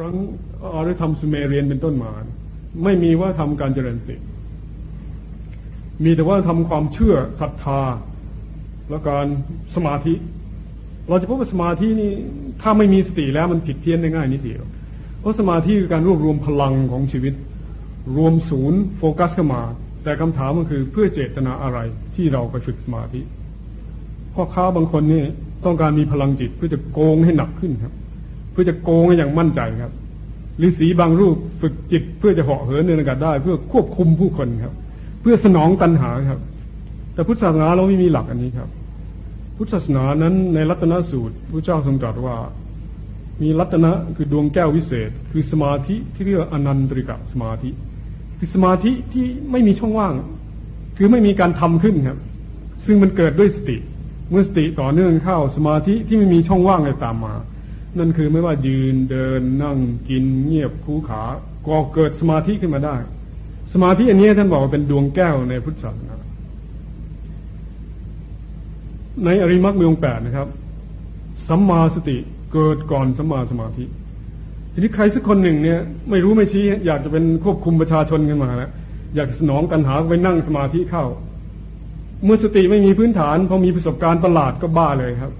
รั้งอารยธรรมสุเมเรียนเป็นต้นมา ไม่มีว่าทำการเจริญสติมีแต่ว่าทำความเชื่อศรัทธา และการสมาธิ เราจะพบว่าสมาธินี่ถ้าไม่มีสติแล้วมันผิดเพี้ยนได้ง่ายนิดเดียว เพราะสมาธิคือการรวบรวมพลังของชีวิต รวมศูนย์โฟกัสเข้ามา แต่คำถามก็คือเพื่อเจตนาอะไรที่เราไปฝึกสมาธิพ่อค้าบางคนนี่ต้องการมีพลังจิตเพื่อจะโกงให้หนักขึ้นครับ เพื่อจะโกงอย่างมั่นใจครับหรือสีบางรูปฝึกจิตเพื่อจะเหาะเหินในอากาศได้ เพื่อควบคุมผู้คนครับ เพื่อสนองตัณหาครับ แต่พุทธศาสนาเราไม่มีหลักอันนี้ครับ พุทธศาสนานั้นในรัตนสูตรพระเจ้าทรงตรัสว่า มีรัตนะคือดวงแก้ววิเศษ คือสมาธิที่เรียกอนันตริกะสมาธิ คือสมาธิที่ไม่มีช่องว่าง คือไม่มีการทำขึ้นครับ ซึ่งมันเกิดด้วยสติ เมื่อสติต่อเนื่องเข้าสมาธิที่ไม่มีช่องว่างอะไรตามมา นั่นคือไม่ว่ายืนเดินนั่งกินเงียบคู่ขา ก็เกิดสมาธิขึ้นมาได้ สมาธิอันนี้ท่านบอกว่าเป็นดวงแก้วในพุทธศาสนาในอริมักมีองแปดนะครับสัมมาสติเกิดก่อนสัมมาสมาธิทีนี้ใครสักคนหนึ่งเนี่ย ไม่รู้ไม่ชี้ อยากจะเป็นควบคุมประชาชนกันมาแล้วอยากสนองตัณหาไปนั่งสมาธิเข้า เมื่อสติไม่มีพื้นฐานพอมีประสบการณ์ประหลาดก็บ้าเลยครับ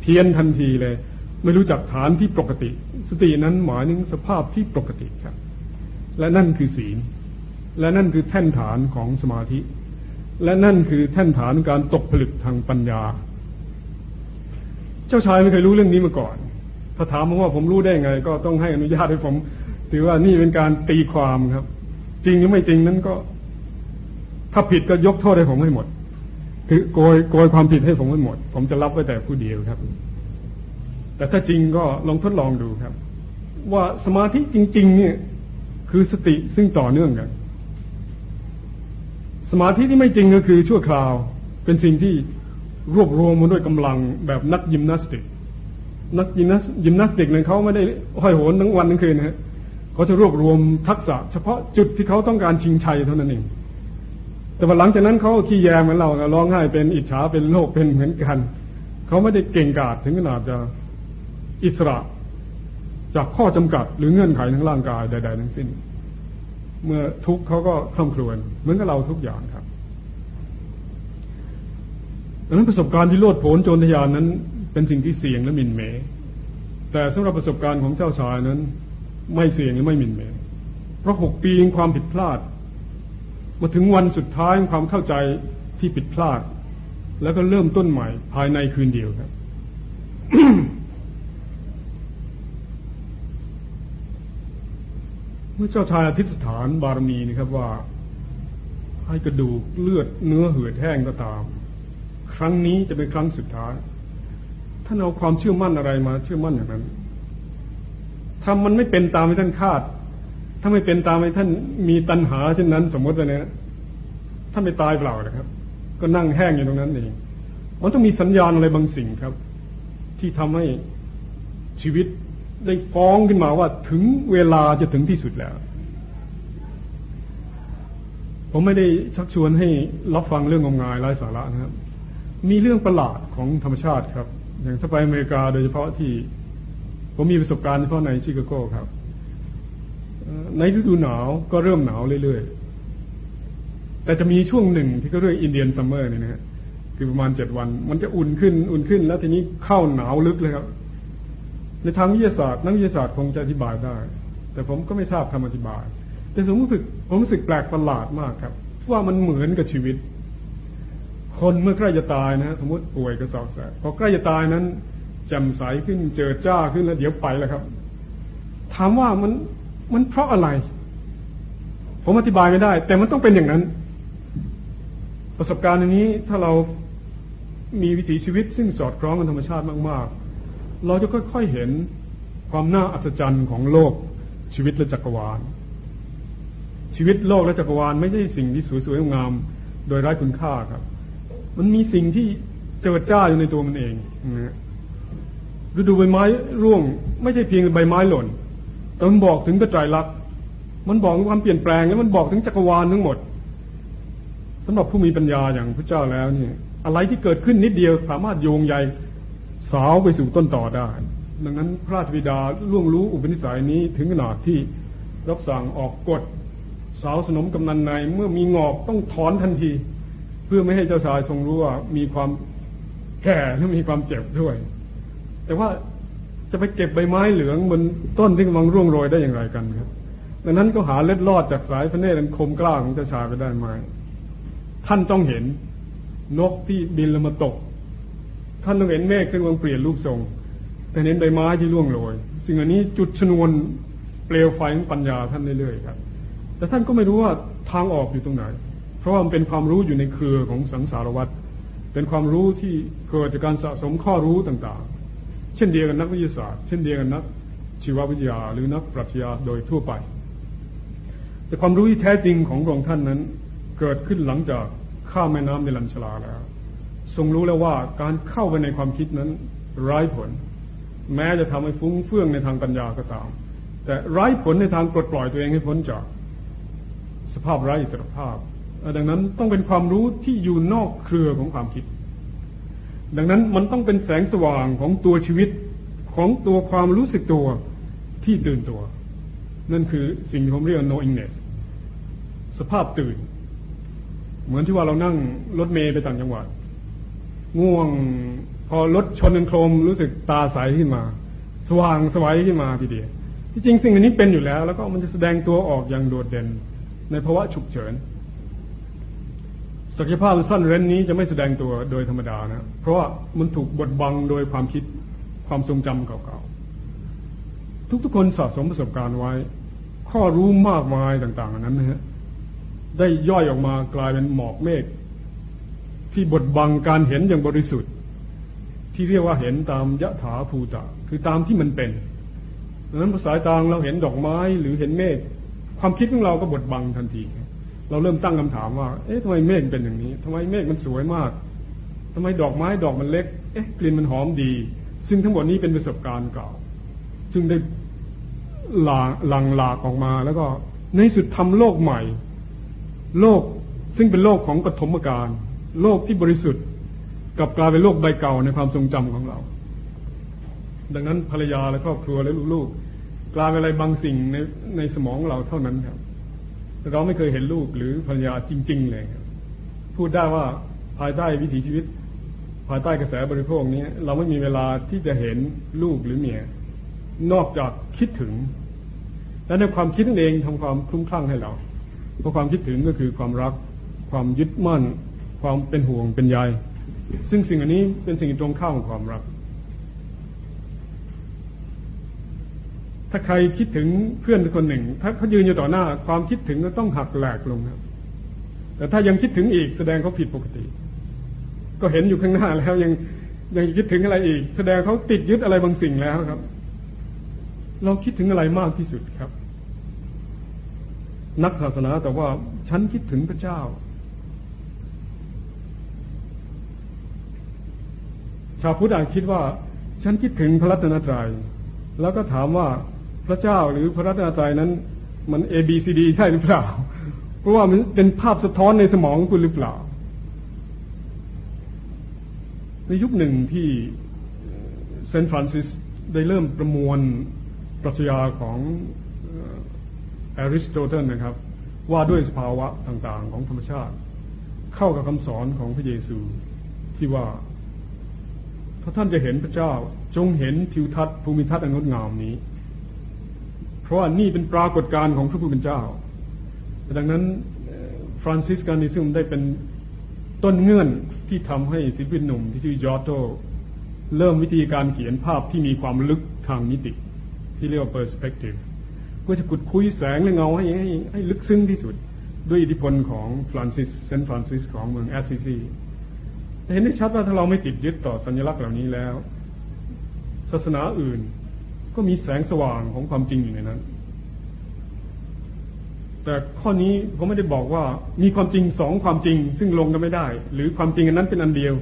เพี้ยนทันทีเลย ไม่รู้จักฐานที่ปกติ สตินั้นหมายถึงสภาพที่ปกติครับ และนั่นคือศีล และนั่นคือแท่นฐานของสมาธิ และนั่นคือแท่นฐานการตกผลึกทางปัญญา เจ้าชายไม่เคยรู้เรื่องนี้มาก่อน ถ้าถามผมว่าผมรู้ได้ไง ก็ต้องให้อนุญาตให้ผมถือว่านี่เป็นการตีความครับ จริงหรือไม่จริงนั้นก็ ถ้าผิดก็ยกโทษให้ผมให้หมดคือโกยโกยความผิดให้ผมไว้หมด ผมจะรับไว้แต่ผู้เดียวครับ แต่ถ้าจริงก็ลองทดลองดูครับ ว่าสมาธิจริง ๆ เนี่ย คือสติซึ่งต่อเนื่องกันสมาธิที่ไม่จริงก็คือชั่วคราว เป็นสิ่งที่รวบรวมมาด้วยกำลังแบบนักยิมนาสติก นักยิมนาสยิมนาสติกเนี่ยเขาไม่ได้ห้อยโหนทั้งวันทั้งคืนนะฮะเขาจะรวบรวมทักษะ เฉพาะจุดที่เขาต้องการชิงชัยเท่านั้นเองแต่ว่าหลังจากนั้นเขาขี้แยงเหมือนเราร้องไห้เป็นอิจฉาเป็นโลกเป็นเหมือนกัน เขาไม่ได้เก่งกาจถึงขนาดจะ อิสระ จากข้อจำกัดหรือเงื่อนไขทางร่างกายใด ๆ ทั้งสิ้น เมื่อทุกเขาก็คล่ำครวญเหมือนกับเราทุกอย่างครับดังนั้นประสบการณ์ที่โลดโผนโจรทยานนั้น เป็นสิ่งที่เสี่ยงและมินเม แต่สำหรับประสบการณ์ของเจ้าชายนั้น ไม่เสี่ยงและไม่มินเม เพราะหกปีความผิดพลาด มาถึงวันสุดท้ายความเข้าใจที่ผิดพลาด แล้วก็เริ่มต้นใหม่ภายในคืนเดียวครับ เมื่อเจ้าชายอธิษฐานบารมีนะครับว่า ให้กระดูกเลือดเนื้อเหือดแห้งก็ตาม ครั้งนี้จะเป็นครั้งสุดท้าย ท่านเอาความเชื่อมั่นอะไรมา เชื่อมั่นอย่างนั้นถ้ามันไม่เป็นตามที่ท่านคาด ถ้าไม่เป็นตามให้ท่านมีตัณหาเช่นนั้น สมมติว่าเนี่ยท่านไม่ตายเปล่านะครับ ก็นั่งแห้งอยู่ตรงนั้นเองมันต้องมีสัญญาณอะไรบางสิ่งครับ ที่ทำให้ชีวิต ได้ฟ้องขึ้นมาว่าถึงเวลาจะถึงที่สุดแล้ว ผมไม่ได้ชักชวนให้รับฟังเรื่องงมงายไร้สาระนะครับ มีเรื่องประหลาดของธรรมชาติครับ อย่างถ้าไปอเมริกาโดยเฉพาะที่ ผมมีประสบการณ์เฉพาะในชิคาโกครับ ในฤดูหนาวก็เริ่มหนาวเรื่อยๆ แต่จะมีช่วงหนึ่งที่เขาเรียก Indian summer นี่นะฮะคือประมาณเจ็ดวัน มันจะอุ่นขึ้น อุ่นขึ้น แล้วทีนี้เข้าหนาวลึกเลยครับ ในทางวิทยาศาสตร์นักวิทยาศาสตร์คงจะอธิบายได้ แต่ผมก็ไม่ทราบคำอธิบาย แต่ผมรู้สึกผมรู้สึกแปลกประหลาดมากครับ ว่ามันเหมือนกับชีวิต คนเมื่อใกล้จะตายนะสมมติป่วยกระสอบแสบพอใกล้จะตายนั้นจ่มใสขึ้นเจอจ้าขึ้นแล้วเดี๋ยวไปแล้วครับ ถามว่ามันมันเพราะอะไร ผมอธิบายไม่ได้ แต่มันต้องเป็นอย่างนั้น ประสบการณ์อย่างนี้ถ้าเรามีวิถีชีวิตซึ่งสอดคล้องกับธรรมชาติมาก ๆ เราจะค่อยๆเห็นความน่าอัศจรรย์ของโลกชีวิตและจักรวาล ชีวิตโลกและจักรวาลไม่ใช่สิ่งที่สวยๆงาม โดยไร้คุณค่าครับ มันมีสิ่งที่เจิดจ้าอยู่ในตัวมันเองนะฤดูใบไม้ร่วง ไม่ใช่เพียงใบไม้หล่น แต่มันบอกถึงกระจายลักษณ์มันบอกความเปลี่ยนแปลงแล้วมันบอกถึงจักรวาลทั้งหมดสำหรับผู้มีปัญญาอย่างพระเจ้าแล้วเนี่ยอะไรที่เกิดขึ้นนิดเดียวสามารถโยงใย สาวไปสู่ต้นต่อได้ ดังนั้นพระราชบิดาล่วงรู้อุปนิสัยนี้ถึงขนาดที่รับสั่งออกกฎสาวสนมกำนันในเมื่อมีงอกต้องถอนทันที เพื่อไม่ให้เจ้าชายทรงรู้ว่ามีความแก่และมีความเจ็บด้วย แต่ว่าจะไปเก็บใบไม้เหลืองบนต้นที่กำลังร่วงโรยได้อย่างไรกันครับดังนั้นก็หาเล็ดลอดจากสายพระเนตรคมกล้าของเจ้าชายไปได้ไหมท่านต้องเห็นนกที่บินลงมาตก ท่านต้องเห็นเมฆที่กำลังเปลี่ยนรูปทรงแต่เห็นใบไม้ที่ร่วงโรยสิ่งอันนี้จุดชนวนเปลวไฟของปัญญาท่านเรื่อยๆครับ แต่ท่านก็ไม่รู้ว่าทางออกอยู่ตรงไหน เพราะว่ามันเป็นความรู้อยู่ในเครือของสังสารวัฏเป็นความรู้ที่เกิดจากการสะสมข้อรู้ต่างๆ เช่นเดียวกันนักวิทยาศาสตร์ เช่นเดียวกันนักชีววิทยาหรือนักปรัชญาโดยทั่วไป แต่ความรู้ที่แท้จริงของพระองค์ท่านนั้น เกิดขึ้นหลังจากข้ามแม่น้ำในลันชลาแล้ว ทรงรู้แล้วว่าการเข้าไปในความคิดนั้นไร้ผล แม้จะทำให้ฟุ้งเฟื่องในทางปัญญาก็ตาม แต่ไร้ผลในทางปลดปล่อยตัวเองให้พ้นจาก สภาพไร้อิสรภาพ ดังนั้นต้องเป็นความรู้ที่อยู่นอกเครือของความคิด ดังนั้นมันต้องเป็นแสงสว่างของตัวชีวิตของตัวความรู้สึกตัวที่ตื่นตัว นั่นคือสิ่งที่ผมเรียก knowingness สภาพตื่น เหมือนที่ว่าเรานั่งรถเมย์ไปต่างจังหวัด ง่วง พอรถชนกันโครมรู้สึกตาใสขึ้นมา สว่างสวัยขึ้นมาทีเดียวที่จริงสิ่งนี้เป็นอยู่แล้ว แล้วก็มันจะแสดงตัวออกอย่างโดดเด่น ในภาวะฉุกเฉินศักยภาพสั้นเร้นนี้จะไม่แสดงตัวโดยธรรมดานะเพราะว่ามันถูกบดบังโดยความคิดความทรงจำเก่าๆทุกๆคนสะสมประสบการณ์ไว้ ข้อรู้มากมายต่าง ๆ นั้นนะฮะได้ย่อยออกมากลายเป็นหมอกเมฆ ที่บดบังการเห็นอย่างบริสุทธิ์ ที่เรียกว่าเห็นตามยะถาภูตะคือตามที่มันเป็นดังนั้นภาษาตางเราเห็นดอกไม้หรือเห็นเมฆความคิดของเราก็บดบังทันที เราเริ่มตั้งคำถามว่า เอ๊ะทำไมเมฆเป็นอย่างนี้ทำไมเมฆมันสวยมากทำไมดอกไม้ดอกมันเล็ก เอ๊ะกลิ่นมันหอมดี ซึ่งทั้งหมดนี้เป็นประสบการณ์เก่า ซึ่งได้หลาหลังหลากออกมา แล้วก็ในสุดทำโลกใหม่ โลกซึ่งเป็นโลกของปฐมกาล โลกที่บริสุทธิ์กับกลายเป็นโลกใบเก่าในความทรงจำของเรา ดังนั้นภรรยาและครอบครัวและลูกๆกลายเป็นอะไรบางสิ่งในในสมองเราเท่านั้นครับ เราไม่เคยเห็นลูกหรือภรรยาจริง ๆ เลยครับพูดได้ว่าภายใต้วิถีชีวิต ภายใต้กระแสบริโภคนี้ เราไม่มีเวลาที่จะเห็นลูกหรือเมีย นอกจากคิดถึง และในความคิดนั่นเองทำความคลุ้มคลั่งให้เรา เพราะความคิดถึงก็คือความรัก ความยึดมั่น ความเป็นห่วงเป็นใยซึ่งสิ่งอันนี้เป็นสิ่งตรงข้ามของความรัก ถ้าใครคิดถึงเพื่อนคนหนึ่ง ถ้าเขายืนอยู่ต่อหน้า ความคิดถึงก็ต้องหักแหลกลงครับ แต่ถ้ายังคิดถึงอีกแสดงเขาผิดปกติ ก็เห็นอยู่ข้างหน้าแล้วยังยังคิดถึงอะไรอีก แสดงเขาติดยึดอะไรบางสิ่งแล้วครับ เราคิดถึงอะไรมากที่สุดครับ นักศาสนาแต่ว่าฉันคิดถึงพระเจ้า ชาวพุทธอาจคิดว่า ฉันคิดถึงพระรัตนตรัย แล้วก็ถามว่าพระเจ้าหรือพระรัตนตรัยนั้น มัน A B C D ใช่หรือเปล่า เพราะว่ามันเป็นภาพสะท้อนในสมองคุณหรือเปล่า ในยุคหนึ่งที่เซนต์ฟรานซิสได้เริ่มประมวลปรัชญาของอริสโตเติลนะครับ ว่าด้วยสภาวะต่างๆ ของธรรมชาติ เข้ากับคำสอนของพระเยซูที่ว่า ถ้าท่านจะเห็นพระเจ้าจงเห็นทิวทัศน์ภูมิทัศน์อันงดงามนี้ เพราะว่านี่เป็นปรากฏการณ์ของพระผู้เป็นเจ้า ดังนั้นFranciscanism ได้เป็นต้นเงื่อนที่ทำให้ศิลปินหนุ่มที่ชื่อจอตโตเริ่มวิธีการเขียนภาพที่มีความลึกทางมิติ ที่เรียกว่า perspective ก็จะขุดคุ้ยแสงและเงาให้ให้ให้ลึกซึ้งที่สุด ด้วยอิทธิพลของฟรานซิสเซนต์ฟรานซิสของเมืองแอสซิซี เห็นได้ชัดว่าถ้าเราไม่ติดยึดต่อสัญลักษณ์เหล่านี้แล้ว ศาสนาอื่นก็มีแสงสว่างของความจริงอยู่ในนั้น แต่ข้อนี้ผมไม่ได้บอกว่ามีความจริงสองความจริง ซึ่งลงกันไม่ได้ หรือความจริงอันนั้นเป็นอันเดียว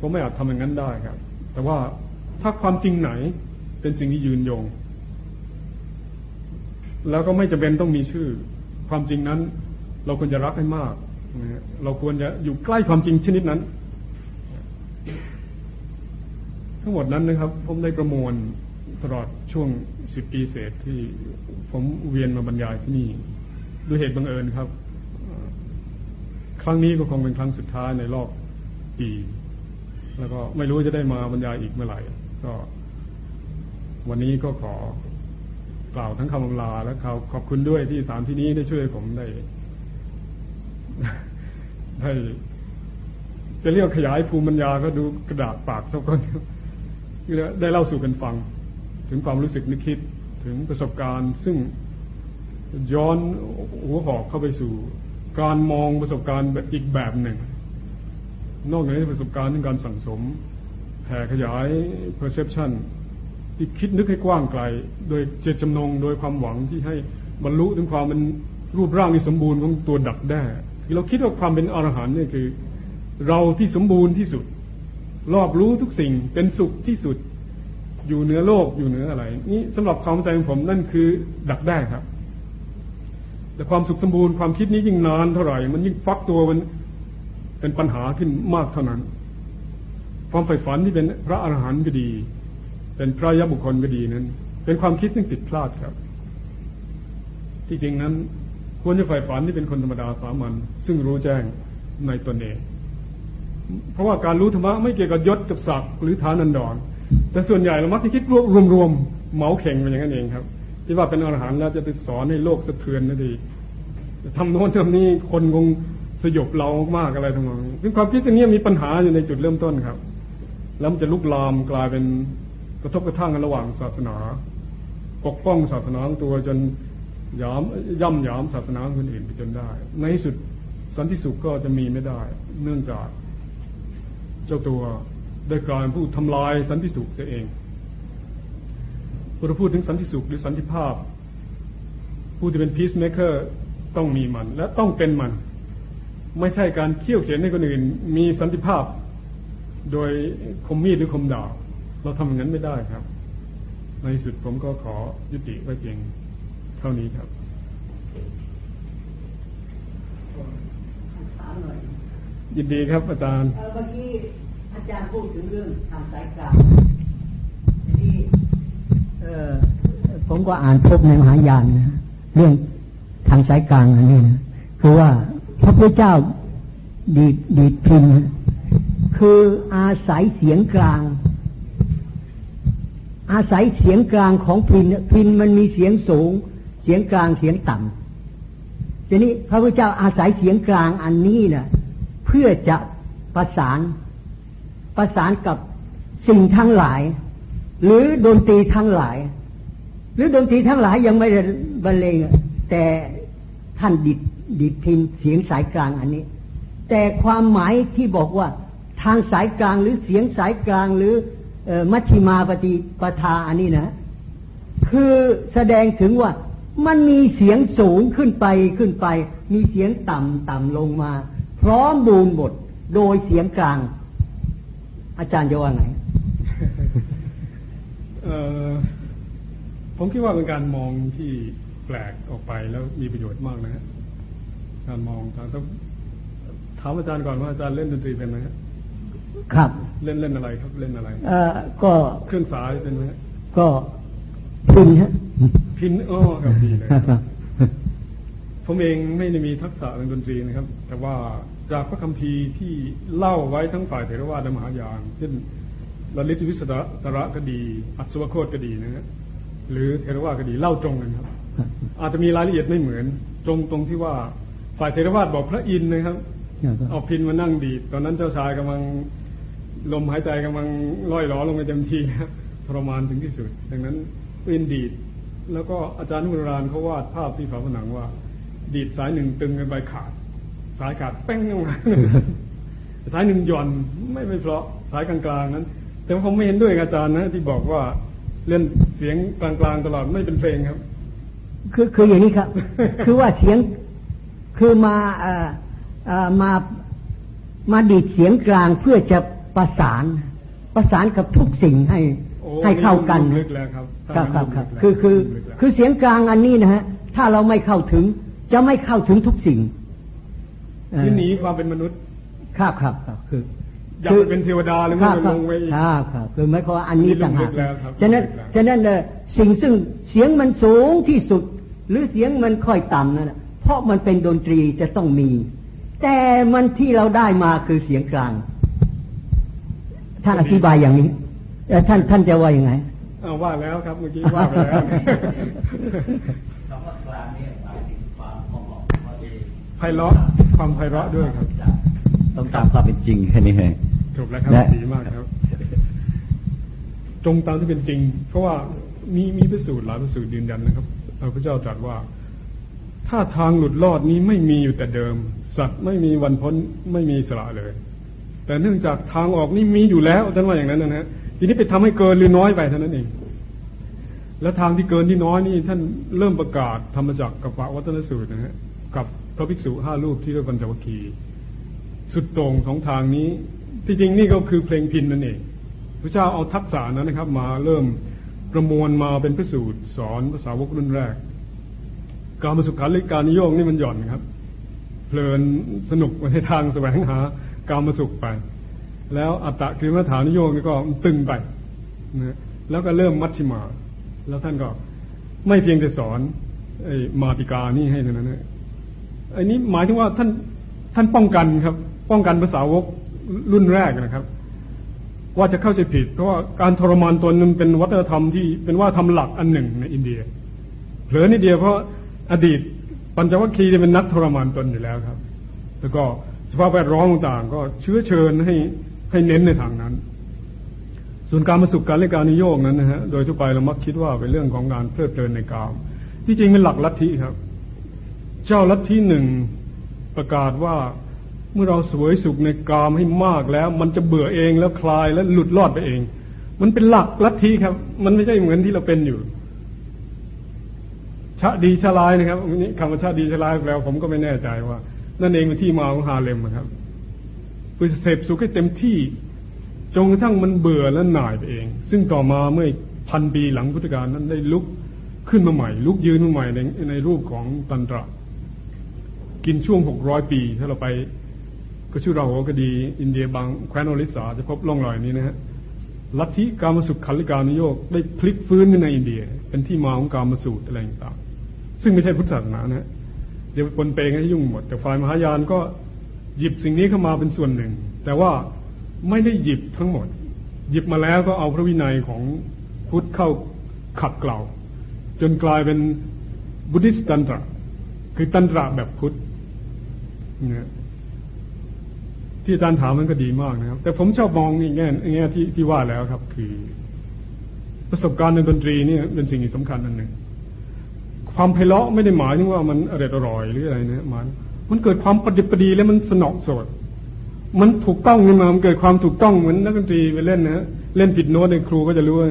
ผมไม่อาจทำอย่างนั้นได้ครับ แต่ว่าถ้าความจริงไหนเป็นสิ่งที่ยืนยง แล้วก็ไม่จำเป็นต้องมีชื่อ ความจริงนั้น เราควรจะรักให้มาก เราควรจะอยู่ใกล้ความจริงชนิดนั้น ทั้งหมดนั้นนะครับ ผมได้ประมวลตลอดช่วงสิบปีเศษที่ผมเวียนมาบรรยายที่นี่ด้วยเหตุบังเอิญครับ ครั้งนี้ก็คงเป็นครั้งสุดท้ายในรอบปี แล้วก็ไม่รู้จะได้มาบรรยายอีกเมื่อไหร่ ก็ วันนี้ก็ขอกล่าวทั้งคำลาและขอขอบคุณด้วยที่สามที่นี้ได้ช่วยผมได้ได้จะเรียกขยายภูมิปัญญาก็ดูกระดาษปากสักคน ได้เล่าสู่กันฟัง ถึงความรู้สึกนึกคิดถึงประสบการณ์ ซึ่งย้อนหัวหอกเข้าไปสู่ การมองประสบการณ์แบบอีกแบบหนึ่ง นอกจากประสบการณ์ในการสั่งสมแผ่ขยาย perception ที่คิดนึกให้กว้างไกล โดยเจตจำนงโดยความหวังที่ให้บรรลุถึงความเป็นรูปร่างที่สมบูรณ์ของตัวดักแด้ที่เราคิดว่าความเป็นอรหันต์นี่คือ เราที่สมบูรณ์ที่สุด รอบรู้ทุกสิ่งเป็นสุขที่สุด อยู่เหนือโลกอยู่เหนืออะไร นี่สำหรับความใจของผมนั่นคือดักแด้ครับ แต่ความสุขสมบูรณ์ความคิดนี้ยิ่งนานเท่าไหร่ มันยิ่งฟักตัวมันเป็นปัญหาขึ้นมากเท่านั้น ความใฝ่ฝันที่เป็นพระอรหันต์ก็ดี เป็นพระยะบุคคลก็ดีนั้น เป็นความคิดที่ติดพลาดครับ ที่จริงนั้นควรจะใฝ่ฝันที่เป็นคนธรรมดาสามัญซึ่งรู้แจ้งในตนเอง เพราะว่าการรู้ธรรมะไม่เกี่ยวกับยศกับศักดิ์หรือฐานันดร แต่ส่วนใหญ่เรามักจะคิดรวบรวมๆเหมาเข่งไปอย่างนั้นเองครับ ที่ว่าเป็นอรหันต์แล้วจะไปสอนให้โลกสะเทือนนั่นเองทำโน้นทำนี้คนคงสยบเรามากอะไรทั้งหมดเป็นความคิดอย่างนี้มีปัญหาอยู่ในจุดเริ่มต้นครับ แล้วมันจะลุกลามกลายเป็นกระทบกระทั่งกันระหว่างศาสนา ปกป้องศาสนาตัวจนยามย่ำยามศาสนาคนอื่นไปจนได้ ในที่สุดสันติสุขก็จะมีไม่ได้ เนื่องจาก เจ้าตัวได้กลายเป็นผู้ทำลายสันติสุขตัวเองพอเราพูดถึงสันติสุขหรือสันติภาพ ผู้ที่เป็นพีซเม k เกอร์ต้องมีมัน และต้องเป็นมัน ไม่ใช่การเขี่ยวเขียนให้คนอื่น มีสันติภาพ โดยคมมีดหรือคมดาบเราทำอย่างนั้นไม่ได้ครับ ในสุดผมก็ขอยุติไว้เพียงเท่านี้ครับ ยินดีครับอาจารย์เมื่อกี้อาจารย์พูดถึงเรื่องทางสายกลางที่เออผมก็อ่านพบในมหายานนะเรื่องทางสายกลางอันนี้นะคือว่าพระพุทธเจ้าดีดีพิมพ์คืออาศัยเสียงกลาง อาศัยเสียงกลางของพินพินมันมีเสียงสูง เสียงกลางเสียงต่ำทีนี้พระพุทธเจ้าอาศัยเสียงกลางอันนี้นะ เพื่อจะประสานประสานกับสิ่งทั้งหลาย หรือดนตรีทั้งหลาย หรือดนตรีทั้งหลายยังไม่ได้บรรเลงแต่ท่านดิดดิดพิมพ์เสียงสายกลางอันนี้ แต่ความหมายที่บอกว่าทางสายกลางหรือเสียงสายกลางหรือมัชชิมาปฏิปทาอันนี้นะ คือแสดงถึงว่ามันมีเสียงสูงขึ้นไปขึ้นไป มีเสียงต่ำต่ำลงมา พร้อมบูนบทโดยเสียงกลาง อาจารย์จะว่าไงผมคิดว่าเป็นการมองที่แปลกออกไปแล้วมีประโยชน์มากนะฮะการมองทางต้องถามอาจารย์ก่อนว่าอาจารย์เล่นดนตรีเป็นไหมครับ เล่นเล่นอะไรครับ เล่นอะไรเออก็เครื่องสายเป็นไหมก็พินฮะพินอ๋อครับดีเลย ผมเองไม่ได้มีทักษะเรื่องดนตรีนะครับ แต่ว่าจากพระคัมภีร์ที่เล่าไว้ทั้งฝ่ายเถรวาทและมหายานเช่นลลิตวิสตระก็ดี อัศวโคตก็ดีนะฮะหรือเทรวาก็ดีเล่าตรงกันครับ อาจจะมีรายละเอียดไม่เหมือน ตรงตรงที่ว่าฝ่ายเทรวาสบอกพระอินทร์นะครับเอาพินมานั่งดีตอนนั้นเจ้าชายกำลังลมหายใจกำลังลอยหลอลงไปเต็มทีนะทรมานถึงที่สุด ดังนั้นอินดีดแล้วก็อาจารย์นุรานเขาวาดภาพที่ฝาผนังว่า ดีดสายหนึ่งตึงกันใบขาด สายขาดแป้งลงมาสายหนึ่งหย่อนไม่ไม่เพราะสายกลางๆนั้น แต่ผมไม่เห็นด้วยอาจารย์นะ ที่บอกว่าเล่นเสียงกลางๆตลอดไม่เป็นเพลงครับ คือคืออย่างนี้ครับ คือว่าเสียงคือมาเอ่อเอ่อมามาดีดเสียงกลางเพื่อจะประสาน ประสานกับทุกสิ่งให้ให้เข้ากันครับ ครับครับครับคือคือ คือเสียงกลางอันนี้นะฮะถ้าเราไม่เข้าถึง จะไม่เข้าถึงทุกสิ่งที่หนีความเป็นมนุษย์ครับครับครับคืออยากไปเป็นเทวดาหรือว่าจะลงไปครับครับคือหมายความว่าอันนี้ต่างหากนี่ลึกแล้วครับฉะนั้นลึกแล้วฉะนั้นเอ่อสิ่งซึ่งเสียงมันสูงที่สุด หรือเสียงมันค่อยต่ำนั่นน่ะเพราะมันเป็นดนตรีจะต้องมี แต่มันที่เราได้มาคือเสียงกลางท่านอธิบายอย่างนี้เอ่อท่านท่านจะว่ายังไงเอาว่าแล้วครับเมื่อกี้ว่าไปแล้ว ไพเราะความไพเราะด้วยครับ ต้องตามความเป็นจริงแค่นี้เองถูกแล้วครับและดีมากครับ ตรงตามที่เป็นจริง เพราะว่ามีมีพระสูตรหลายพระสูตรยืนยันนะครับพระเจ้าตรัสว่า ถ้าทางหลุดรอดนี้ไม่มีอยู่แต่เดิม สัตว์ไม่มีวันพ้นไม่มีอิสระเลย แต่เนื่องจากทางออกนี้มีอยู่แล้วท่านว่าอย่างนั้นนะฮะทีนี้ไปทำให้เกินหรือน้อยไปเท่านั้นเองและทางที่เกินที่น้อยนี่ท่านเริ่มประกาศธรรมจักรกับปวัตนสูตรนะฮะกับ พระภิกษุห้ารูปที่เรียกปัญจวัคคีย์สุดโต่งสองทางนี้ที่จริงนี่ก็คือเพลงพินนั่นเองพระเจ้าเอาทักษะนั้นนะครับ มาเริ่มประมวลมาเป็นพระสูตรสอนภาษาวกรุ่นแรก การมาสุขาริการนิยมนี่มันหย่อนครับ เพลินสนุกในทางแสวงหาการมาสุขไป แล้วอัตตะคือมาฐานนิยมนี่ก็ตึงไปนะแล้วก็เริ่มมัชชิมา แล้วท่านก็ไม่เพียงแต่สอนอมาติกานี่ให้เท่านั้นนะ อ้นี้หมายถึงว่าท่านท่านป้องกันครับ ป้องกันภาษาวกรุ่นแรกนะครับ ว่าจะเข้าใจผิด เพราะว่าการทรมานตนนั้นเป็นวัฒนธรรมที่เป็นว่าทำหลักอันหนึ่งในอินเดียเผลอนิดเดียวเพราะอดีตปัญจวัคคีย์เนี่ยเป็นนักทรมานตนอยู่แล้วครับ แล้วก็สภาพแวดล้อมต่างๆก็เชื้อเชิญให้ให้เน้นในทางนั้น ส่วนการมาสุขการและการนิยกนั้นนะฮะโดยทั่วไปเรามักคิดว่าเป็นเรื่องของการเพลิดเพลินในกาม ที่จริงเป็นหลักลัทธิครับ เจ้าลัทธิหนึ่งประกาศว่าเมื่อเราสวยสุขในกามให้มากแล้ว มันจะเบื่อเองแล้วคลายแล้วหลุดรอดไปเอง มันเป็นหลักลัทธิครับ มันไม่ใช่เหมือนที่เราเป็นอยู่ชะดีชะลายนะครับนี้คำว่าชะดีชะลายแล้วผมก็ไม่แน่ใจว่า นั่นเองเป็นที่มาของฮาเลมนะครับไปเสพสุขให้เต็มที่จนกระทั่งมันเบื่อและหน่ายไปเอง ซึ่งต่อมาเมื่อพันปีหลังพุทธกาลนั้นได้ลุกขึ้นมาใหม่ ลุกยืนมาใหม่ในในรูปของตันตระ กินช่วงหกร้อยปี ถ้าเราไปก็ชื่อเราหัวก็ดี อินเดียบางแคว้นอริสาจะพบร่องรอยนี้นะฮะลัทธิการมสุขขันลิการนิโยกได้พลิกฟื้นขึ้นในอินเดีย เป็นที่มาของการมสูตรอะไรต่างๆซึ่งไม่ใช่พุทธศาสนานะฮะเดี๋ยวปนเปงให้ยุ่งหมดแต่ฝ่ายมหายานก็หยิบสิ่งนี้เข้ามาเป็นส่วนหนึ่ง แต่ว่าไม่ได้หยิบทั้งหมด หยิบมาแล้วก็เอาพระวินัยของพุทธเข้าขับเกลาจนกลายเป็นบุติสตันตระ คือตันตระแบบพุทธ นะที่อาจารย์ถามมันก็ดีมากนะครับ แต่ผมชอบมองอีกแง่แง่ที่ที่ว่าแล้วครับ คือ ประสบการณ์ในดนตรีนี่เป็นสิ่งที่สำคัญอันหนึ่งความไพเราะไม่ได้หมายถึงว่ามันอร่อยอร่อยหรืออะไรนะมันมันเกิดความประดิษฐ์ประดีแล้วมันสนอสดมันถูกต้องขึ้นมามันเกิดความถูกต้องเหมือนนักดนตรีไปเล่นนะเล่นผิดโน้ตในครูก็จะรู้ว่า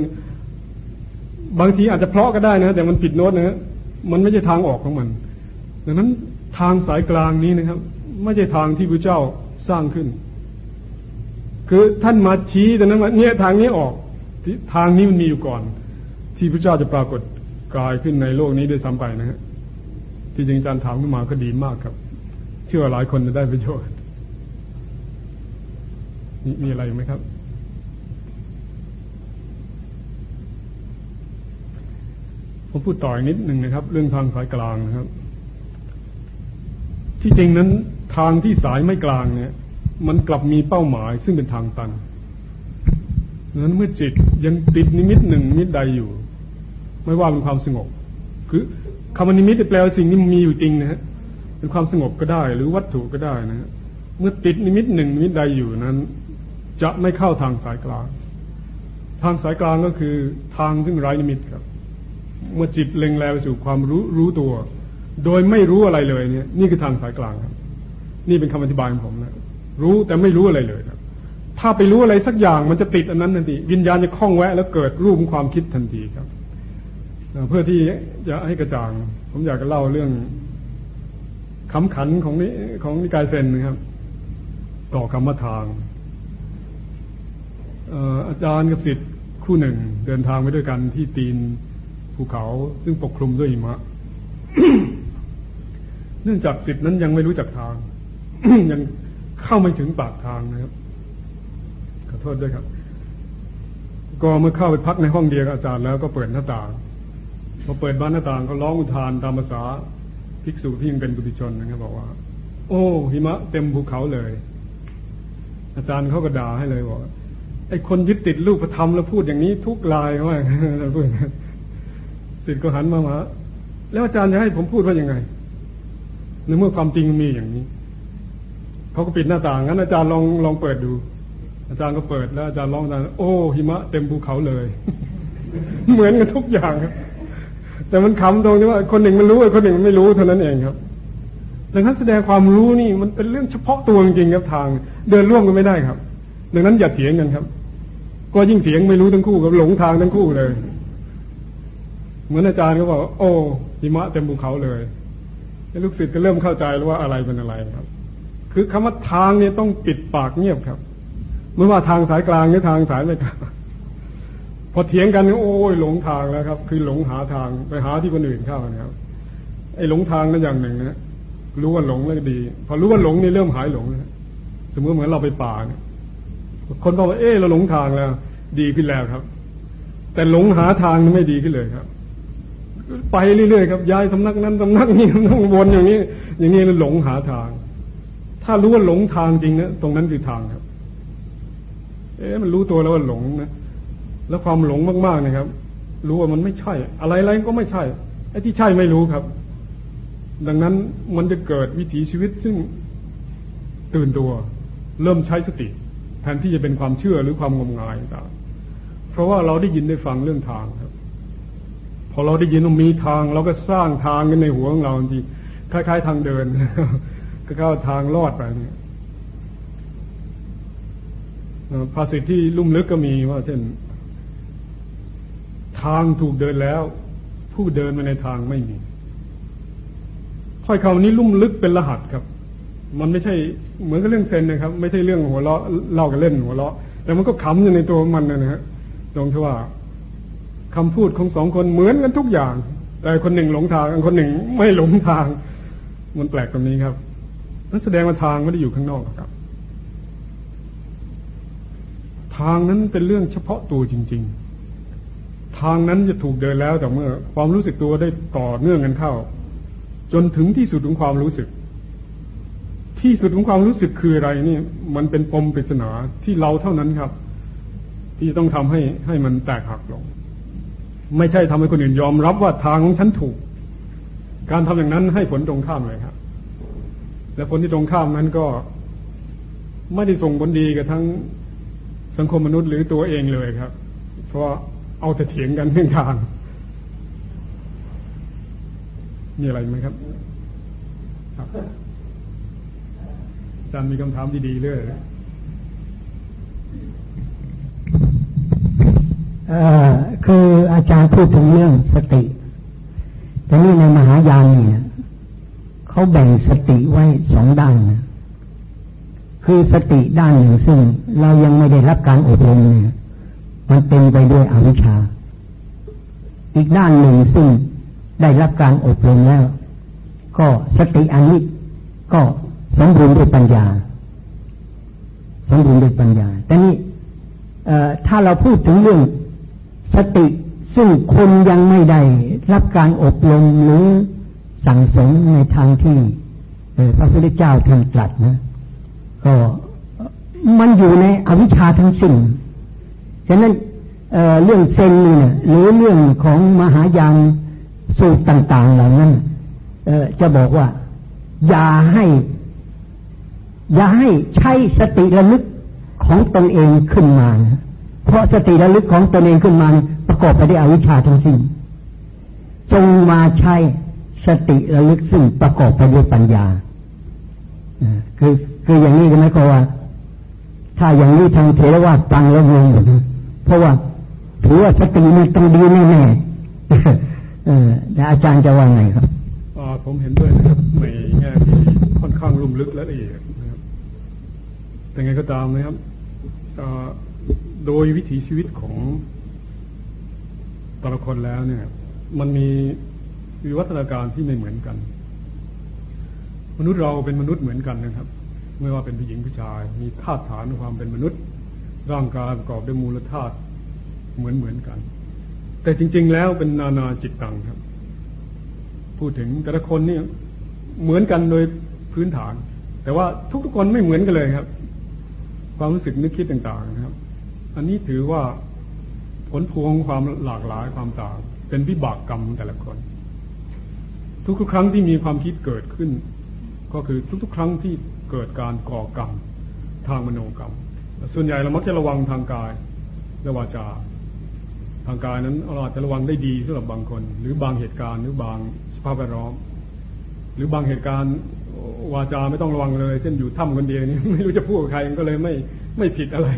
บางทีอาจจะเพราะก็ได้นะแต่มันผิดโน้ตนะฮะมันไม่ใช่ทางออกของมันดังนั้นทางสายกลางนี้นะครับ ไม่ใช่ทางที่พระเจ้าสร้างขึ้น คือท่านมาชี้แต่นั้นว่าเนี่ยทางนี้ออกทางนี้มันมีอยู่ก่อน ที่พระเจ้าจะปรากฏกายขึ้นในโลกนี้ด้วยซ้ำไปนะฮะที่จริงอาจารย์ถามขึ้นมาก็ดีมากครับ เชื่อหลายคนจะได้ประโยชน์มีมีอะไรไหมครับผมพูดต่ออีกนิดหนึ่งนะครับ เรื่องทางสายกลางนะครับ ที่จริงนั้น ทางที่สายไม่กลางเนี่ย มันกลับมีเป้าหมายซึ่งเป็นทางตันนั้นเมื่อจิตยังติดนิมิตหนึ่งนิมิตใดอยู่ ไม่ว่าเป็นความสงบ คือคำนิมิตแปลว่าสิ่งนี้มีอยู่จริงนะฮะเป็นความสงบก็ได้ หรือวัตถุก็ได้นะฮะเมื่อติดนิมิตหนึ่งนิมิตใดอยู่นั้น จะไม่เข้าทางสายกลาง ทางสายกลางก็คือทางซึ่งไร้นิมิตครับ เมื่อจิตเล็งแลไปสู่ความรู้รู้ตัว โดยไม่รู้อะไรเลยเนี่ย นี่คือทางสายกลางครับ นี่เป็นคำอธิบายของผมนะรู้แต่ไม่รู้อะไรเลยครับถ้าไปรู้อะไรสักอย่างมันจะติดอันนั้นทันทีวิญญาณจะคล้องแวะ แล้วเกิดรูปความคิดทันทีครับเพื่อที่จะให้กระจ่าง ผมอยากจะเล่าเรื่องคำขันของนิของนิกายเซนนะครับ ต่อกรรมทางอาจารย์กับศิษย์คู่หนึ่ง เดินทางไปด้วยกันที่ตีนภูเขา ซึ่งปกคลุมด้วยหิมะ เนื่องจากศิษย์นั้นยังไม่รู้จักทาง ยังเข้าไม่ถึงปากทางนะครับ ขอโทษด้วยครับ ก็เมื่อเข้าไปพักในห้องเดียวกับอาจารย์แล้วก็เปิดหน้าต่างพอเปิดบ้านหน้าต่างก็ร้องอุทานตามภาษาภิกษุที่ยังเป็นบุตรชนนะครับบอกว่า โอ้ หิมะเต็มภูเขาเลย อาจารย์เขาก็ด่าให้เลยบอกไอ้คนยึดติดรูปธรรมแล้วพูดอย่างนี้ทุกลายว่าพูดสิทธิ์ก็หันมามาแล้วอาจารย์จะให้ผมพูดว่ายังไงในเมื่อความจริงมีอย่างนี้ เขาก็ปิดหน้าต่างงั้นอาจารย์ลองลองเปิดดู อาจารย์ก็เปิดแล้วอาจารย์ร้องอาจารย์โอ้หิมะเต็มภูเขาเลย เหมือนกันทุกอย่างครับ แต่มันคำตรงที่ว่า คนหนึ่งมันรู้คนหนึ่งไม่รู้เท่านั้นเองครับดังนั้นแสดงความรู้นี่มันเป็นเรื่องเฉพาะตัวจริงครับทาง เดินร่วมกันไม่ได้ครับ ดังนั้นอย่าเถียงกันครับ ก็ยิ่งเถียงไม่รู้ทั้งคู่กับหลงทางทั้งคู่เลย เหมือนอาจารย์ก็บอกโอ้หิมะเต็มภูเขาเลยลูกศิษย์ก็เริ่มเข้าใจแล้วว่าอะไรเป็นอะไรครับ คือคำว่าทางเนี่ยต้องปิดปากเงียบครับไม่ว่าทางสายกลางหรือทางสายไม่กลางพอเถียงกันโอ้ยหลงทางแล้วครับ คือหลงหาทางไปหาที่คนอื่นเข้านะครับ ไอ้หลงทางนั่นอย่างหนึ่งนะรู้ว่าหลงแล้วดี พอรู้ว่าหลงนี่เริ่มหายหลงนะสมมติเหมือนเราไปป่าเนี่ยคนบอกว่าเออเราหลงทางแล้ว ดีขึ้นแล้วครับ แต่หลงหาทางนี่ไม่ดีขึ้นเลยครับ ไปเรื่อยๆครับย้ายสำนักนั้นสำนักนี้ต้องวนอย่างนี้ อย่างนี้หลงหาทาง ถ้ารู้ว่าหลงทางจริงนะตรงนั้นคือทางครับ เอ๊ะมันรู้ตัวแล้วว่าหลงนะแล้วความหลงมากๆนะครับ รู้ว่ามันไม่ใช่ อะไรๆก็ไม่ใช่ไอ้ที่ใช่ไม่รู้ครับ ดังนั้นมันจะเกิดวิถีชีวิตซึ่งตื่นตัว เริ่มใช้สติ แทนที่จะเป็นความเชื่อหรือความงมงายต่างเพราะว่าเราได้ยินได้ฟังเรื่องทางครับ พอเราได้ยินว่ามีทาง เราก็สร้างทางกันในหัวของเราจริงคล้ายๆทางเดิน ก็เข้าทางลอดไปเนี่ยภาษิตที่ลุ่มลึกก็มีว่าเช่น ทางถูกเดินแล้ว ผู้เดินมาในทางไม่มีถ้อยคำนี้ลุ่มลึกเป็นรหัสครับ มันไม่ใช่เหมือนกับเรื่องเซนนะครับ ไม่ใช่เรื่องหัวเราะเล่ากันเล่นหัวเราะแต่มันก็ขำอยู่ในตัวมันนะฮะตรงที่ว่าคำพูดของสองคนเหมือนกันทุกอย่าง แต่คนหนึ่งหลงทางคนหนึ่งไม่หลงทาง มันแปลกตรงนี้ครับ นั่นแสดงว่าทางไม่ได้อยู่ข้างนอกครับ ทางนั้นเป็นเรื่องเฉพาะตัวจริง ๆ ทางนั้นจะถูกเดินแล้วแต่เมื่อ ความรู้สึกตัวได้ต่อเนื่องกันเข้า จนถึงที่สุดของความรู้สึก ที่สุดของความรู้สึกคืออะไรนี่ มันเป็นปมปริศนาที่เราเท่านั้นครับ ที่ต้องทำให้ให้มันแตกหักลง ไม่ใช่ทำให้คนอื่นยอมรับว่าทางของฉันถูก การทำอย่างนั้นให้ผลตรงข้ามเลยครับ และผลที่ตรงข้ามนั้นก็ไม่ได้ส่งผลดีกับทั้งสังคมมนุษย์หรือตัวเองเลยครับ เพราะเอาแต่เถียงกันเรื่องทาง มีอะไรไหมครับ ครับอาจารย์มีคำถามดีๆเรื่อยคืออาจารย์พูดถึงเรื่องสติ แต่นี่ในมหายานเนี่ย เขาแบ่งสติไว้สองด้านนะคือสติด้านหนึ่งซึ่งเรายังไม่ได้รับการอบรมเนี่ยมันเป็นไปด้วยอวิชชา อีกด้านหนึ่งซึ่งได้รับการอบรมแล้ว ก็สติอันนี้ก็สมบูรณ์ด้วยปัญญา สมบูรณ์ด้วยปัญญาแต่นี้ถ้าเราพูดถึงเรื่องสติซึ่งคนยังไม่ได้รับการอบรมหรือ สั่งสมในทางที่พระพุทธเจ้าท่านตรัสนะ ก็มันอยู่ในอวิชชาทั้งสิ้นฉะนั้นเเรื่องเซนนี่นะหรือเรื่องของมหายานสูตรต่าง ๆ เหล่านั้นจะบอกว่า อย่าให้ อย่าให้ใช้สติระลึกของตนเองขึ้นมานะเพราะสติระลึกของตนเองขึ้นมา ประกอบไปด้วยอวิชชาทั้งสิ้นจงมาใช้ สติระลึกซึ่งประกอบไปด้วยปัญญาคือคืออย่างนี้ใช่ไหมก็ว่า ถ้าอย่างนี้ทางเทรวาฟังแล้วงงเพราะว่าถือว่าสติมันต้องดีแน่แน่แต่อาจารย์จะว่าไงครับผมเห็นด้วยนะครับในแง่ที่ค่อนข้างลุ่มลึกและละเอียดนะครับแต่ไงก็ตามนะครับโดยวิถีชีวิตของแต่ละคนแล้วเนี่ย มันมี วิวัฒนาการที่ไม่เหมือนกัน มนุษย์เราเป็นมนุษย์เหมือนกันนะครับ ไม่ว่าเป็นผู้หญิงผู้ชาย มีธาตุฐานความเป็นมนุษย์ ร่างกายประกอบด้วยมูลธาตุเหมือนเหมือนกัน แต่จริง ๆ แล้วเป็นนานาจิตตังครับ พูดถึงแต่ละคนนี่เหมือนกันโดยพื้นฐาน แต่ว่าทุกๆคนไม่เหมือนกันเลยครับ ความรู้สึกนึกคิดต่างๆนะครับ อันนี้ถือว่าผลพวงความหลากหลายความต่าง เป็นวิบากกรรมแต่ละคน ทุกๆครั้งที่มีความคิดเกิดขึ้น ก็คือทุกๆ ครั้งที่เกิดการก่อกรรมทางมโนกรรม ส่วนใหญ่เรามักจะระวังทางกายและวาจา ทางกายนั้นเราอาจจะระวังได้ดีสำหรับบางคน หรือบางเหตุการณ์หรือบางสภาพแวดล้อม หรือบางเหตุการณ์วาจาไม่ต้องระวังเลยเช่นอยู่ถ้ำคนเดียวนี่ไม่รู้จะพูดกับใครก็เลยไม่ไม่ผิดอะไร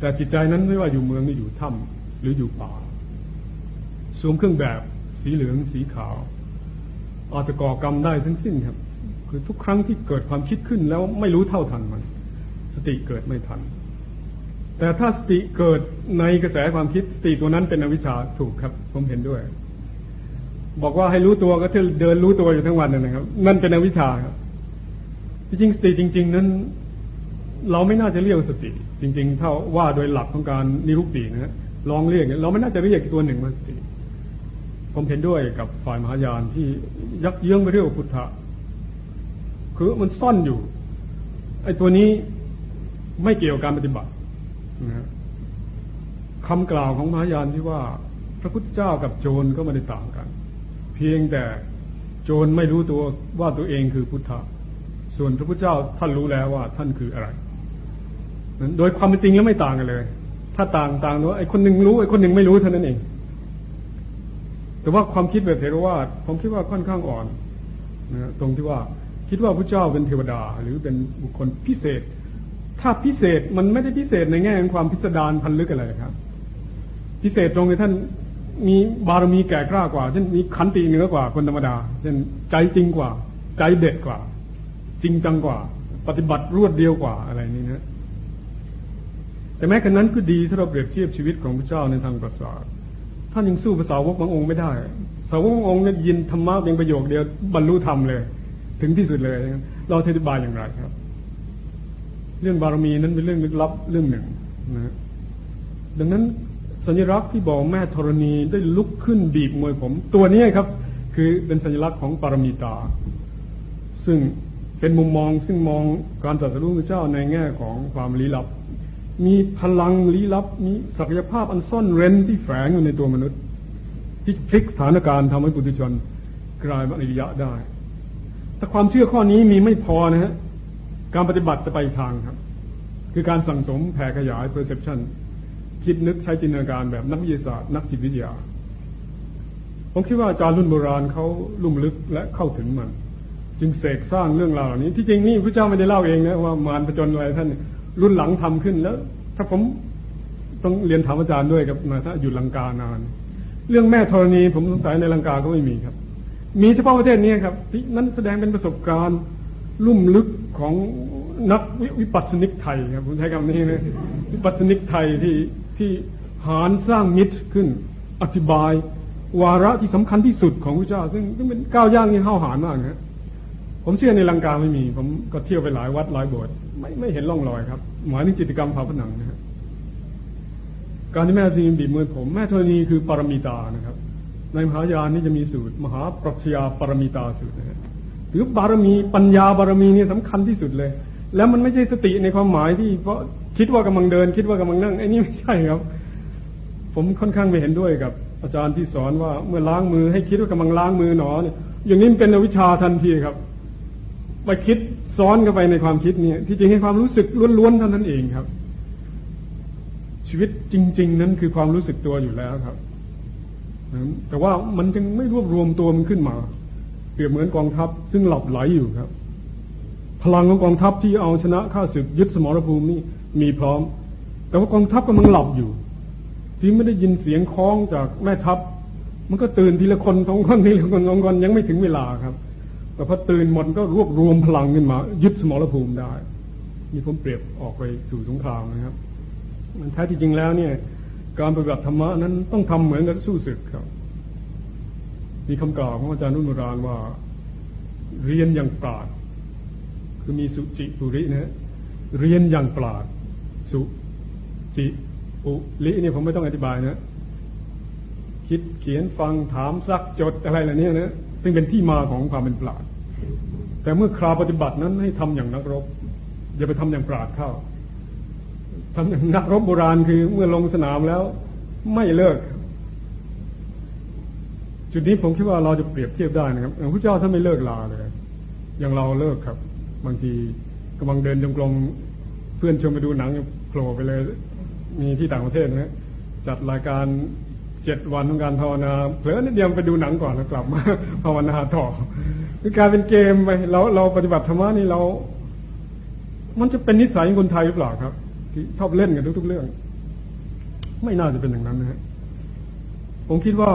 แต่จิตใจนั้นไม่ว่าอยู่เมืองหรืออยู่ถ้ำหรืออยู่ป่าสวมเครื่องแบบสีเหลืองสีขาว อาจจะก่อกรรมได้ทั้งสิ้นครับ คือทุกครั้งที่เกิดความคิดขึ้นแล้วไม่รู้เท่าทันมัน สติเกิดไม่ทัน แต่ถ้าสติเกิดในกระแสความคิดสติตัวนั้นเป็นอวิชชาถูกครับ ผมเห็นด้วย บอกว่าให้รู้ตัวก็เดินรู้ตัวอยู่ทั้งวันนะครับ นั่นเป็นอวิชชาครับจริงสติจริง ๆ นั้น เราไม่น่าจะเรียกสติ จริงๆถ้าว่าโดยหลักของการนิรุกตินะฮะลองเรียกเราไม่น่าจะเรียกตัวหนึ่งว่าสติ ผมเห็นด้วยกับฝ่ายมหายานที่ยักเยื้องไปเรื่องพุทธะคือมันซ่อนอยู่ ไอ้ตัวนี้ไม่เกี่ยวกับการปฏิบัตินะคำกล่าวของมหายานที่ว่า พระพุทธเจ้ากับโจรก็ไม่ได้ต่างกัน เพียงแต่โจรไม่รู้ตัวว่าตัวเองคือพุทธะส่วนพระพุทธเจ้าท่านรู้แล้วว่าท่านคืออะไร โดยความเป็นจริงแล้วไม่ต่างกันเลย ถ้าต่างต่างว่าไอ้คนหนึ่งรู้ไอ้คนหนึ่งไม่รู้เท่านั้นเอง แต่ว่าความคิดแบบเทรวาสผมคิดว่าค่อนข้างอ่อนนะตรงที่ว่าคิดว่าพระเจ้าเป็นเทวดา หรือเป็นบุคคลพิเศษ ถ้าพิเศษมันไม่ได้พิเศษในแง่ของความพิสดารพันลึกอะไรครับ พิเศษตรงที่ท่านมีบารมีแก่กล้ากว่าเช่นมีขันติเหนือกว่าคนธรรมดาเช่นใจจริงกว่า ใจเด็ดกว่า จริงจังกว่า ปฏิบัติรวดเดียวกว่าอะไรนี้นะแต่แม้ขณะนั้นก็ดีถ้าเราเปรียบเทียบชีวิตของพระเจ้าในทางประสาท ท่านยังสู้ภาษาวกบางองค์ไม่ได้สาวกบางองค์เนี่ยยินธรรมะเพียงประโยคเดียวบรรลุธรรมเลย ถึงที่สุดเลย เราอธิบายอย่างไรครับ เรื่องบารมีนั้นเป็นเรื่องลึกลับเรื่องหนึ่งนะดังนั้นสัญลักษณ์ที่บอกแม่ธรณีได้ลุกขึ้นบีบมวยผม ตัวนี้ครับ คือเป็นสัญลักษณ์ของปารมีตา ซึ่งเป็นมุมมองซึ่งมองการตรัสรู้พระเจ้าในแง่ของความลี้ลับ มีพลังลี้ลับมีศักยภาพอันซ่อนเร้นที่แฝงอยู่ในตัวมนุษย์ ที่พลิกสถานการณ์ทำให้ปุถุชนกลายเป็นอริยะได้ ถ้าความเชื่อข้อนี้มีไม่พอนะฮะการปฏิบัติจะไปทางครับ คือการสั่งสมแผ่ขยาย perception คิดนึกใช้จินตนาการแบบนักวิทยาศาสตร์ นักจิตวิทยา ผมคิดว่าอาจารย์รุ่นโบราณเขาลุ่มลึกและเข้าถึงมัน จึงเสกสร้างเรื่องราวนี้ ที่จริงนี่พระเจ้าไม่ได้เล่าเองนะว่ามารประจนอะไรท่าน รุ่นหลังทำขึ้นแล้ว ถ้าผมต้องเรียนถามอาจารย์ด้วยกับมาถ้าอยู่ลังกานาน เรื่องแม่ธรณีผมสงสัยในลังกาก็ไม่มีครับ มีเฉพาะประเทศนี้ครับที่นั้นแสดงเป็นประสบการณ์ลุ่มลึกของนักวิปัสสนิกไทยครับผมใช้คำนี้นะวิปัสสนิกไทยที่ที่หารสร้างมิตรขึ้น อธิบาย วาระที่สำคัญที่สุดของพระเจ้า ซึ่งเป็นก้าวย่างที่เข้าหารมากนะผมเชื่อในลังกาไม่มี ผมก็เที่ยวไปหลายวัดหลายโบสถ์ ไม่ไม่เห็นร่องรอยครับ หมายถึงจิตกรรมผาผนังนะครับการที่แม่ทีบีบมือผม แม่ธรณีคือปรมีตานะครับ ในมหายานนี่จะมีสูตร มหาปรัชญาปรมีตาสูตรนะหรือบารมีปัญญาบารมีนี่สำคัญที่สุดเลย แล้วมันไม่ใช่สติในความหมายที่เพราะคิดว่ากำลังเดิน คิดว่ากำลังนั่งไอ้นี่ไม่ใช่ครับ ผมค่อนข้างไม่เห็นด้วยกับ อาจารย์ที่สอนว่าเมื่อล้างมือให้คิดว่ากำลังล้างมือหนอเนี่ยอย่างนี้เป็นวิชาทันทีครับไปคิด ซ้อนเข้าไปในความคิดเนี่ย ที่จริงให้ความรู้สึกล้วนๆเท่านั้นเองครับ ชีวิตจริง ๆ นั้นคือความรู้สึกตัวอยู่แล้วครับ แต่ว่ามันจึงไม่รวบรวมตัวมันขึ้นมา เปรียบเหมือนกองทัพ ซึ่งหลับไหลอยู่ครับ พลังของกองทัพที่เอาชนะข้าศึกยึดสมรภูมินี่มีพร้อม แต่ว่ากองทัพกำลังหลับอยู่ ที่ไม่ได้ยินเสียงคล้องจากแม่ทัพ มันก็ตื่นทีละคนสองคนทีละคนสองคนยังไม่ถึงเวลาครับ แต่พอตื่นหมดก็รวบรวมพลังขึ้นมา ยึดสมรภูมิได้ นี่ผมเปรียบออกไปสู่สงครามนะครับ มันแท้ที่จริงแล้วเนี่ย การปฏิบัติธรรมะนั้นต้องทำเหมือนกับสู้ศึกครับ มีคำกล่าวของอาจารย์นุ่นรานว่า เรียนอย่างปราด คือมีสุจิปุรินะเรียนอย่างปราด สุจิอุลินี่ผมไม่ต้องอธิบายนะคิดเขียนฟังถามซักจดอะไรเหล่านี้นะ ซึ่งเป็นที่มาของความเป็นปราดแต่เมื่อคราวปฏิบัตินั้นให้ทำอย่างนักรบ อย่าไปทำอย่างปราดเข้าทำอย่างนักรบโบราณคือเมื่อลงสนามแล้ว ไม่เลิก จุดนี้ผมคิดว่าเราจะเปรียบเทียบได้นะครับพระเจ้าท่านไม่เลิกลาเลยอย่างเราเลิกครับ บางทีกำลังเดินจงกรมเพื่อนชมไปดูหนังโผล่ไปเลย มีที่ต่างประเทศนะจัดรายการ เจ็ดวันของการภาวนาเผลอนิดเดียวไปดูหนังก่อนแล้วกลับมาภาวนาต่อคือการเป็นเกมไปเราเราปฏิบัติธรรมะนี่เรา มันจะเป็นนิสัยของคนไทยหรือเปล่าครับ ที่ชอบเล่นกันทุกๆเรื่อง ไม่น่าจะเป็นอย่างนั้นนะฮะผมคิดว่า